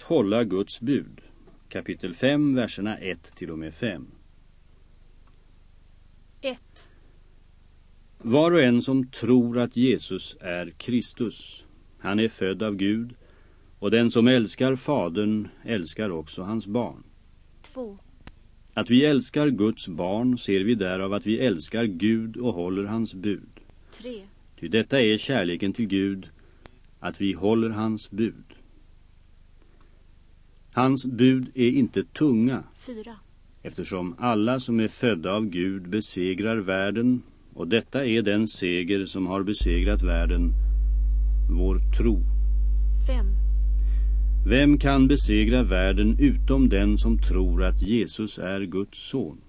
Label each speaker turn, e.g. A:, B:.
A: att hålla Guds bud. Kapitel 5, verserna 1 till och med 5.
B: 1.
A: Var och en som tror att Jesus är Kristus, han är född av Gud, och den som älskar Fadern älskar också hans barn.
B: 2.
A: Att vi älskar Guds barn ser vi därav att vi älskar Gud och håller hans bud.
B: 3.
A: Ty detta är kärleken till Gud, att vi håller hans bud. Hans bud är inte tunga,
B: 4.
A: eftersom alla som är födda av Gud besegrar världen, och detta är den seger som har besegrat världen, vår tro.
B: 5.
A: Vem kan besegra världen utom den som tror att Jesus är Guds son?